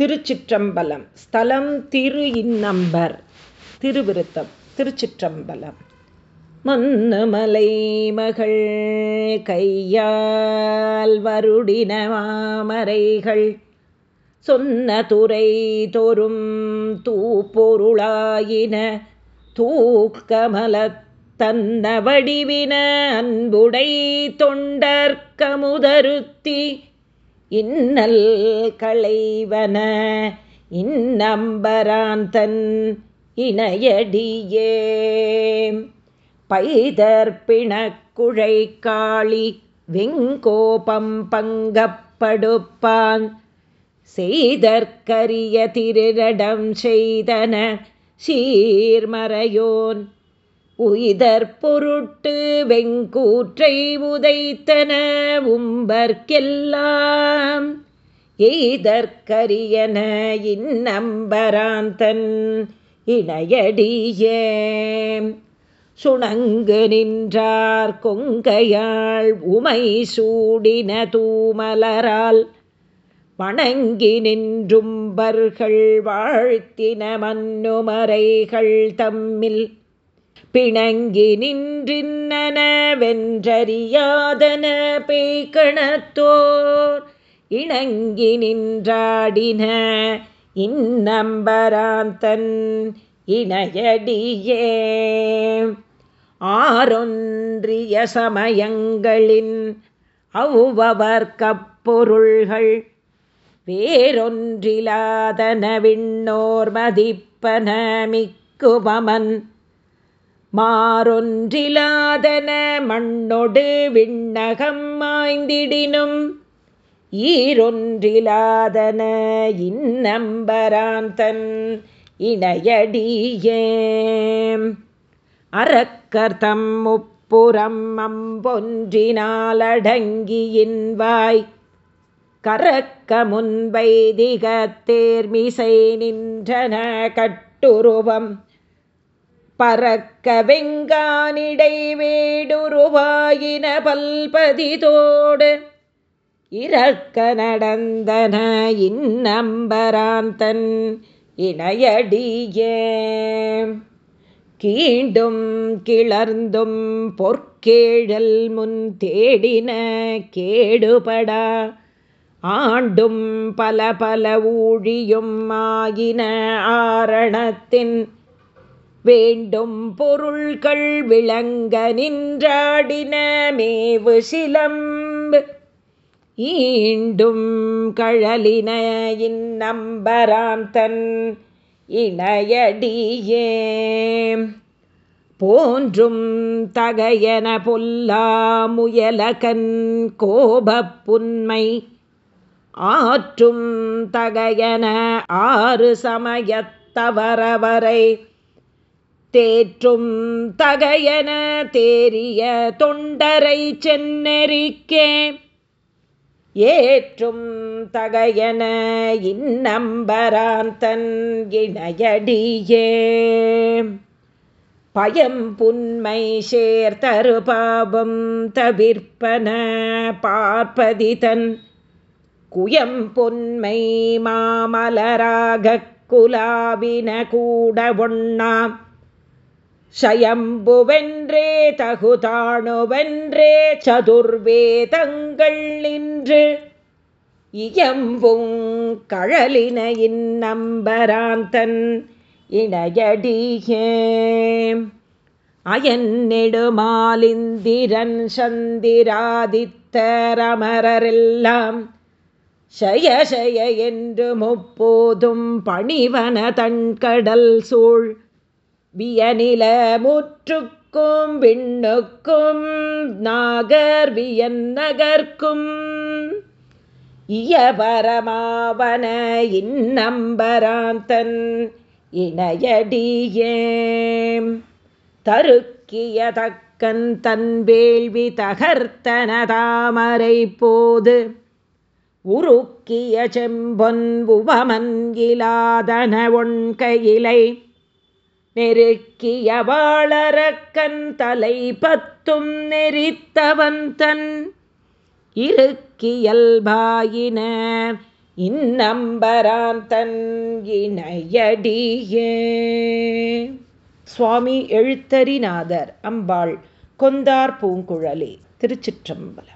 திருச்சிற்றம்பலம். ஸ்தலம் திரு இன்னம்பர் திருவிருத்தம் திருச்சிற்றம்பலம். மன்னுமலை மகள் கையால் வருடின மாமரைகள். சொன்ன துறை தோறும் தூப்பொருளாயின. தூக்கமல தன்ன வடிவின அன்புடை தொண்டற்கமுதருத்தி இன்னல் களைவன இன்னம்பராந்தன் இணையடியே. பைதற்பிணக்குழை காளி வெங்கோபம் பங்கப்படுப்பான். செய்தற்கரிய திருநடம் செய்தன சீர்மறையோன் உயிதற் பொருட்டு வெங்கூற்றை உதைத்தன உம்பர்க்கெல்லாம். எய்தற்கரியன இன்னம்பராந்தன் இணையடியே. சுணங்கு நின்றார் கொங்கையாள் உமை சூடின தூமலரால். வணங்கி நின்றும்பர்கள் வாழ்த்தின மன்னுமறைகள் தம்மில். பிணங்கி நின்றின்னன வென்றறியாதன பேய்கணத்தோர் இணங்கி நின்றாடின இன்னம்பராந்தன் இணையடியே. ஆரொன்றிய சமயங்களின் அவ்வவர்க்கப்பொருள்கள் வேறொன்றிலாதன விண்ணோர் மதிப்பன மிக்குபமன் மாறொன்றிலாதன மண்ணொடு விண்ணகம் மாய்ந்திடினும் ஈரொன்றிலாதன இன்னம்பராந்தன் இணையடியே அறக்கர்தம் முப்புறம் அம்பொன்றினாலடங்கியின்வாய் கரக்க முன்வைதிகத்தேர்மிசை நின்றன கட்டுருவம். பறக்க வெங்கானிடை வேடுருவாயின பல்பதிதோடு. இறக்க நடந்தன இன்னம்பராந்தன் இணையடியே. கீண்டும் கிளர்ந்தும் பொற்கேழல் முன் தேடின கேடுபடா. ஆண்டும் பல பல ஊழியும் ஆகின ஆரணத்தின் வேண்டும் பொருள்கள் விளங்க நின்றாடின மேவு சிலம்பு. ஈண்டும் கழலின இன்னம்பராந்தன் இணையடியே. போன்றும் தகையன பொல்லா முயலகன் கோபப்புன்மை ஆற்றும் தகையன ஆறு சமயத்தவரவரை தேற்றும் தகையன தேரிய தொண்டரை சென்னெறிக்கே. ஏற்றும் தகையன இன்னம்பராந்தன் இணையடியே. பயம் புன்மை சேர்த்தரு பாபம் தவிர்ப்பன பார்ப்பதிதன். குயம் பொன்மை மாமலராக குலாவின கூட ஒண்ணாம். சயம்புவென்றே தகுதாணுவென்றே சதுர்வேதங்கள் நின்று இயம்பும் கழலினையின் நம்பராந்தன் இணையடியே அயன் நெடுமாலிந்திரன் சந்திராதித்தரமரெல்லாம் சய சய என்று முப்போதும் பணிவன தன்கடல் சூழ் வியனில முற்றுக்கும் விண்ணுக்கும் நாகர் வியன் நகர்க்கும் இயபரமாவன இன்னம்பராந்தன் இணையடியே தருக்கிய தக்கன் தன் வேள்வி தகர்த்தன தாமரை போது உருக்கிய செம்பொன் உவமன் இலாதன ஒன்கையிலை நெருக்கிய வாழறக்கன் தலை பத்தும் நெறித்தவன் தன் இருக்கியல்பாயின இன்னம்பரான் தன் இணையடியே. சுவாமி எழுத்தரிநாதர் அம்பாள் கொந்தார் பூங்குழலி திருச்சிற்றம்பலம்.